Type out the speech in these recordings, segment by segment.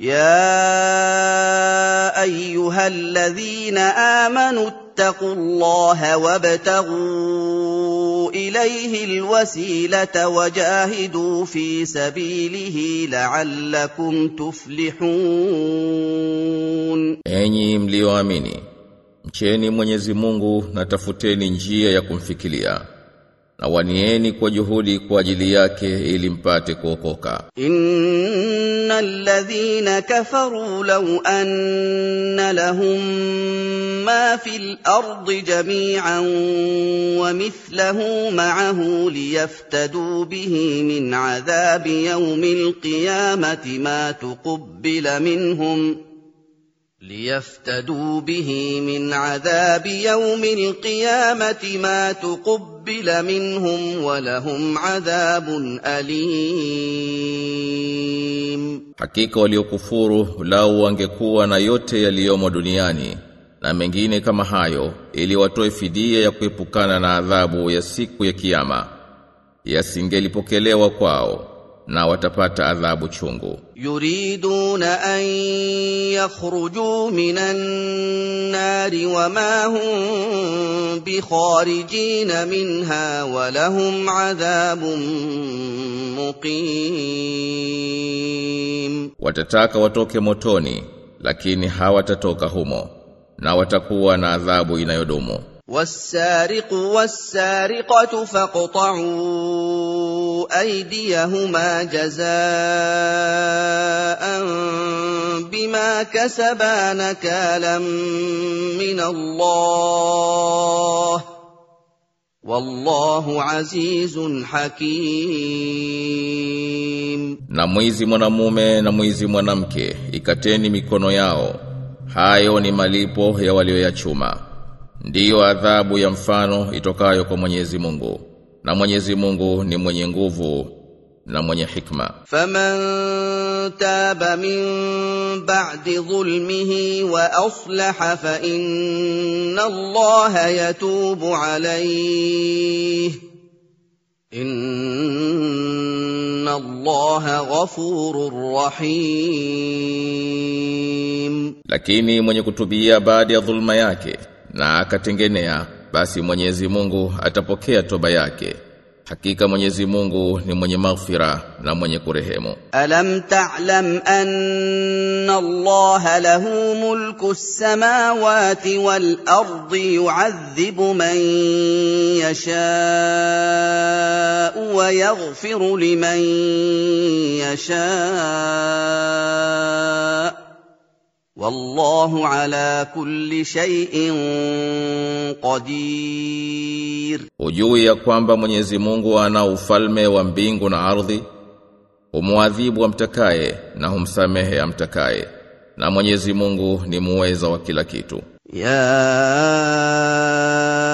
يا ايها الذين امنوا اتقوا الله وابتغوا اليه الوسيله وجاهدوا في سبيله لعلكم تفلحون Enyi mlioamini, mcheni Mwenyezi Mungu na tafuteni njia ya kumfikiria. Na wanieni kwa juhudi kwa ajili yake ili mpate kuokoka. ان الذين كفروا لو ان لهم ما في الارض جميعا ومثله معه ليفتدوا به من عذاب يوم القيامه ما تقبل منهم ليفتدوا به من عذاب يوم القيامه ما تقبل منهم ولهم عذاب اليم Hakika waliokufuru lau wangekuwa na yote yaliyomo duniani na mengine kama hayo ili watoe fidia ya kuepukana na adhabu ya siku ya kiyama yasingelipokelewa kwao na watapata adhabu chungu. Yuriduna an yakhruju minan nari wama hum bikharijina minha wa lahum adhabun muqim, watataka watoke motoni, lakini hawatatoka humo na watakuwa na adhabu inayodumu. والسارق والسارقة فاقطعوا أيديهما جزاء بما كسبا نكالا من الله والله عزيز حكيم Na mwizi mwanamume na mwizi mwanamke ikateni mikono yao. Hayo ni malipo ya walioyachuma. Ndiyo adhabu ya mfano itokayo kwa Mwenyezi Mungu. Na Mwenyezi Mungu ni mwenye nguvu na mwenye hikma. Faman taba min ba'di dhulmihi wa aslaha fa inna Allaha yatubu alayhi. Inna Allaha ghafurur rahim. Lakini mwenye kutubia baada ya dhulma yake na akatengenea basi Mwenyezi Mungu atapokea toba yake. Hakika Mwenyezi Mungu ni mwenye maghfira na mwenye kurehemu. الم تعلم ان الله له ملك السماوات والارض يعذب من يشاء ويغفر لمن يشاء والله على كل شيء قدير Ujui ya kwamba Mwenyezi Mungu ana ufalme wa mbingu na ardhi, humwadhibu amtakaye na humsamehe amtakaye. Na Mwenyezi Mungu ni muweza wa kila kitu. يا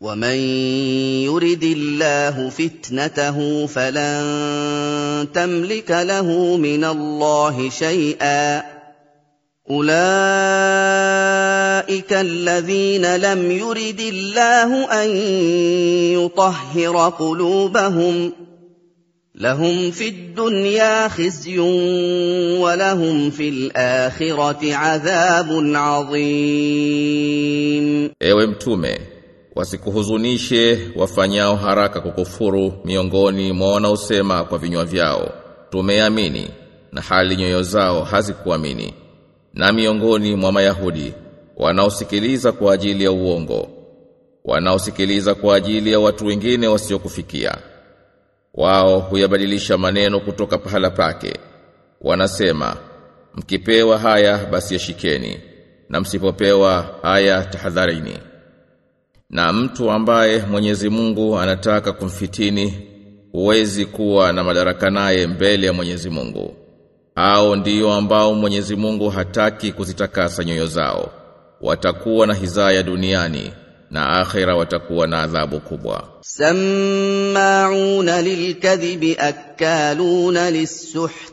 ومن يرد الله فتنته فلن تملك له من الله شيئا اولئك الذين لم يرد الله ان يطهر قلوبهم لهم في الدنيا خزي ولهم في الاخره عذاب عظيم wasikuhuzunishe wafanyao haraka kukufuru miongoni mwa wanaosema kwa vinywa vyao, tumeamini na hali nyoyo zao hazikuamini. Na miongoni mwa Mayahudi wanaosikiliza kwa ajili ya uongo, wanaosikiliza kwa ajili ya watu wengine wasiokufikia. wao huyabadilisha maneno kutoka pahala pake wanasema mkipewa haya basi yashikeni na msipopewa haya tahadharini na mtu ambaye Mwenyezi Mungu anataka kumfitini huwezi kuwa na madaraka naye mbele ya Mwenyezi Mungu. Hao ndio ambao Mwenyezi Mungu hataki kuzitakasa nyoyo zao. Watakuwa na hizaya duniani na akhira watakuwa na adhabu kubwa. Sammauna lilkadhibi akaluna lissuhti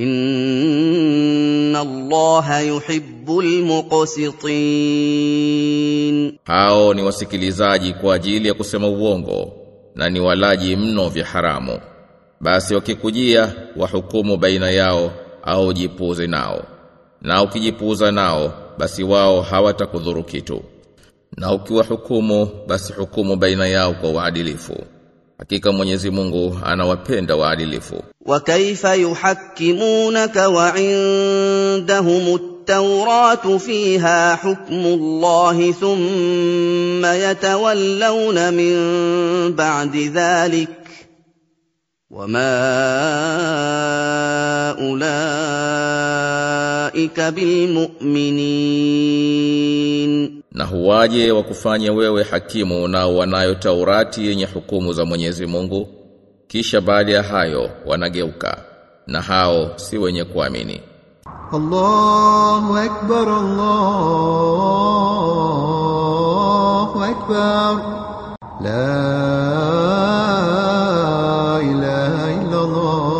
Inna Allaha yuhibbul muqsitin, hao ni wasikilizaji kwa ajili ya kusema uongo na ni walaji mno vya haramu. Basi wakikujia wahukumu baina yao au jipuze nao, na ukijipuza nao basi wao hawatakudhuru kitu, na ukiwahukumu basi hukumu baina yao kwa uadilifu. hakika Mwenyezi Mungu anawapenda waadilifu وكيف يحكمونك وعندهم التوراة فيها حكم الله ثم يتولون من بعد ذلك وما أولئك بالمؤمنين Na huwaje wa kufanya wewe hakimu na wanayo Taurati yenye hukumu za Mwenyezi Mungu? Kisha baada ya hayo wanageuka na hao si wenye kuamini. Allahu akbar Allahu akbar. La ilaha illa Allah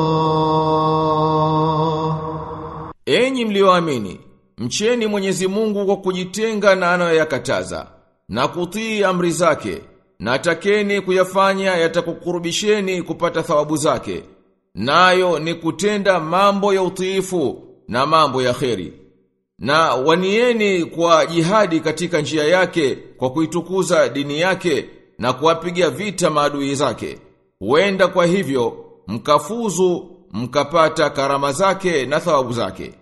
Enyi mlioamini mcheni Mwenyezi Mungu kwa kujitenga na anayoyakataza na kutii amri zake, na takeni kuyafanya yatakukurubisheni kupata thawabu zake. Nayo ni kutenda mambo ya utiifu na mambo ya kheri. Na wanieni kwa jihadi katika njia yake kwa kuitukuza dini yake na kuwapiga vita maadui zake. Huenda kwa hivyo mkafuzu mkapata karama zake na thawabu zake.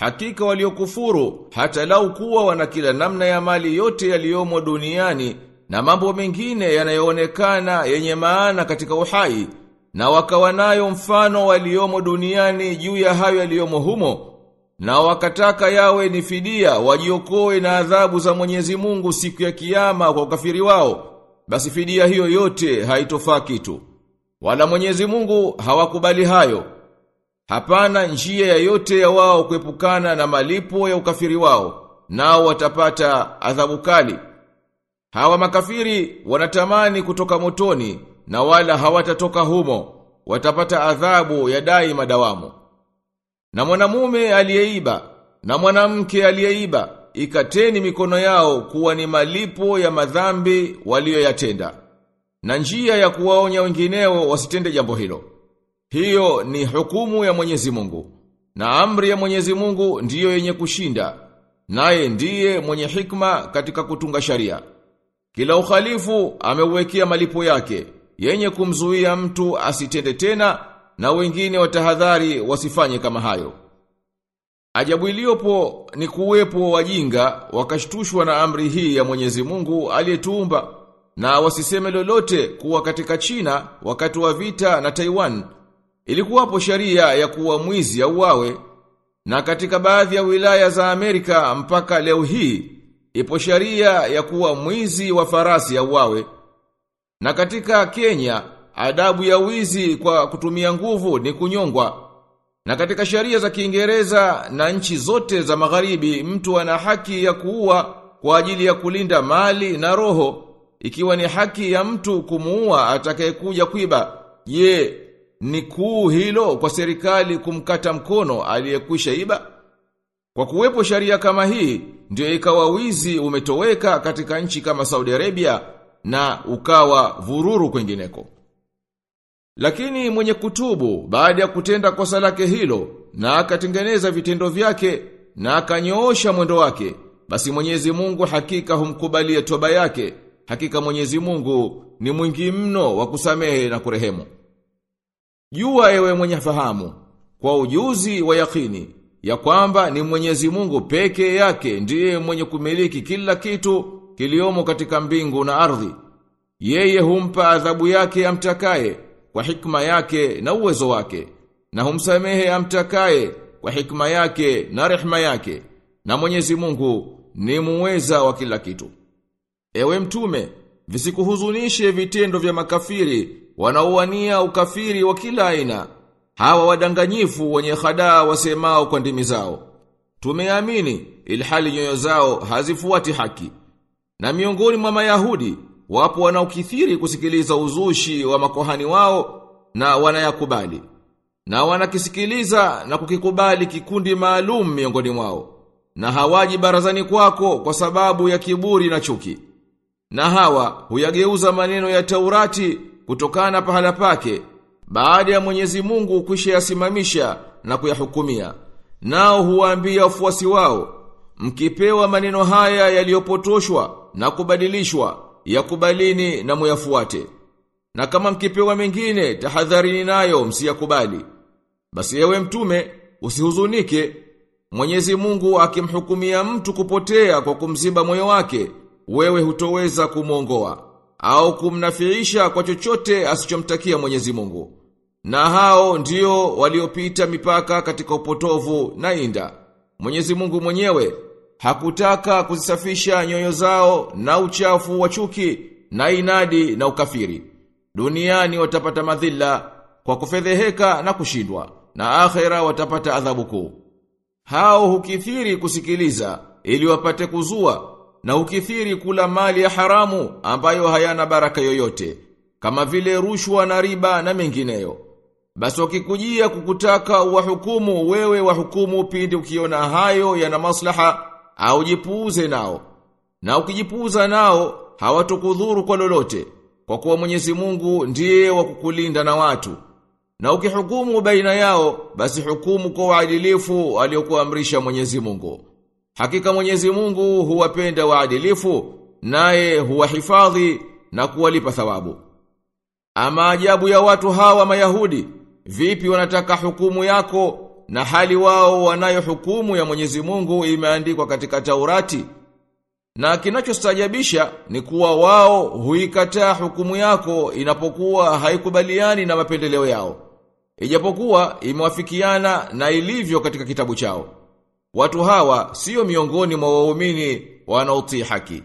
Hakika waliokufuru hata lau kuwa wana kila namna ya mali yote yaliyomo duniani na mambo mengine yanayoonekana yenye maana katika uhai na wakawa nayo mfano waliomo duniani juu ya hayo yaliyomo humo na wakataka yawe ni fidia wajiokoe na adhabu za Mwenyezi Mungu siku ya kiyama kwa ukafiri wao basi fidia hiyo yote haitofaa kitu. Wala Mwenyezi Mungu hawakubali hayo Hapana njia ya yote ya wao kuepukana na malipo ya ukafiri wao, nao watapata adhabu kali. Hawa makafiri wanatamani kutoka motoni na wala hawatatoka humo, watapata adhabu ya dai madawamu. Na mwanamume aliyeiba na mwanamke aliyeiba, ikateni mikono yao kuwa ni malipo ya madhambi waliyoyatenda. Na njia ya kuwaonya wengineo wasitende jambo hilo. Hiyo ni hukumu ya Mwenyezi Mungu. Na amri ya Mwenyezi Mungu ndiyo yenye kushinda. Naye ndiye mwenye hikma katika kutunga sharia. Kila ukhalifu ameuwekea malipo yake, yenye kumzuia mtu asitende tena na wengine watahadhari wasifanye kama hayo. Ajabu iliyopo ni kuwepo wajinga wakashtushwa na amri hii ya Mwenyezi Mungu aliyetuumba na wasiseme lolote kuwa katika China wakati wa vita na Taiwan ilikuwapo sharia ya kuwa mwizi auawe na katika baadhi ya wilaya za Amerika mpaka leo hii ipo sharia ya kuwa mwizi wa farasi ya auawe. Na katika Kenya adabu ya wizi kwa kutumia nguvu ni kunyongwa. Na katika sharia za Kiingereza na nchi zote za magharibi mtu ana haki ya kuua kwa ajili ya kulinda mali na roho ikiwa ni haki ya mtu kumuua atakayekuja kuiba. Je ni kuu hilo kwa serikali kumkata mkono aliyekwisha iba kwa kuwepo sharia kama hii ndio ikawa wizi umetoweka katika nchi kama Saudi Arabia na ukawa vururu kwingineko. lakini mwenye kutubu baada ya kutenda kosa lake hilo na akatengeneza vitendo vyake na akanyoosha mwendo wake, basi Mwenyezi Mungu hakika humkubalia toba yake. Hakika Mwenyezi Mungu ni mwingi mno wa kusamehe na kurehemu. Jua ewe mwenye fahamu kwa ujuzi wa yakini ya kwamba ni Mwenyezi Mungu peke yake ndiye mwenye kumiliki kila kitu kiliomo katika mbingu na ardhi. Yeye humpa adhabu yake amtakaye kwa hikma yake na uwezo wake na humsamehe amtakaye kwa hikma yake na rehma yake na Mwenyezi Mungu ni muweza wa kila kitu. Ewe mtume, visikuhuzunishe vitendo vya makafiri wanaowania ukafiri wa kila aina. Hawa wadanganyifu wenye hadaa wasemao kwa ndimi zao. Tumeamini ilhali nyoyo zao hazifuati haki. Na miongoni mwa Mayahudi wapo wanaokithiri kusikiliza uzushi wa makohani wao na wanayakubali. Na wanakisikiliza na kukikubali kikundi maalum miongoni mwao. Na hawaji barazani kwako kwa sababu ya kiburi na chuki. Na hawa huyageuza maneno ya Taurati kutokana pahala pake baada ya Mwenyezi Mungu yasimamisha na kuyahukumia. Nao huwaambia wafuasi wao, mkipewa maneno haya yaliyopotoshwa na kubadilishwa, yakubalini na muyafuate. Na kama mkipewa mengine, tahadharini nayo msiyakubali. Basi ewe mtume, usihuzunike. Mwenyezi Mungu akimhukumia mtu kupotea kwa kumziba moyo wake, wewe hutoweza kumwongoa au kumnafiisha kwa chochote asichomtakia Mwenyezi Mungu. Na hao ndio waliopita mipaka katika upotovu na inda. Mwenyezi Mungu mwenyewe hakutaka kuzisafisha nyoyo zao na uchafu wa chuki na inadi na ukafiri. Duniani watapata madhila kwa kufedheheka na kushindwa na akhera watapata adhabu kuu. Hao hukithiri kusikiliza ili wapate kuzua na ukithiri kula mali ya haramu ambayo hayana baraka yoyote kama vile rushwa na riba na mengineyo. Basi wakikujia kukutaka wahukumu wewe wahukumu pindi ukiona hayo yana maslaha au jipuuze nao. Na ukijipuuza nao hawatokudhuru kwa lolote kwa kuwa Mwenyezi Mungu ndiye wa kukulinda na watu. Na ukihukumu baina yao basi hukumu kwa uadilifu aliyokuamrisha Mwenyezi Mungu Hakika Mwenyezi Mungu huwapenda waadilifu, naye huwahifadhi na kuwalipa thawabu. Ama ajabu ya watu hawa Mayahudi, vipi wanataka hukumu yako na hali wao wanayo hukumu ya Mwenyezi Mungu imeandikwa katika Taurati? Na kinachostajabisha ni kuwa wao huikataa hukumu yako inapokuwa haikubaliani na mapendeleo yao. Ijapokuwa imewafikiana na ilivyo katika kitabu chao. Watu hawa sio miongoni mwa waumini wanaotii haki.